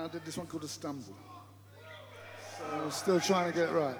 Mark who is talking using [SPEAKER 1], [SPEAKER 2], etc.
[SPEAKER 1] I did this one called A Stumble. So I'm still trying to get it right.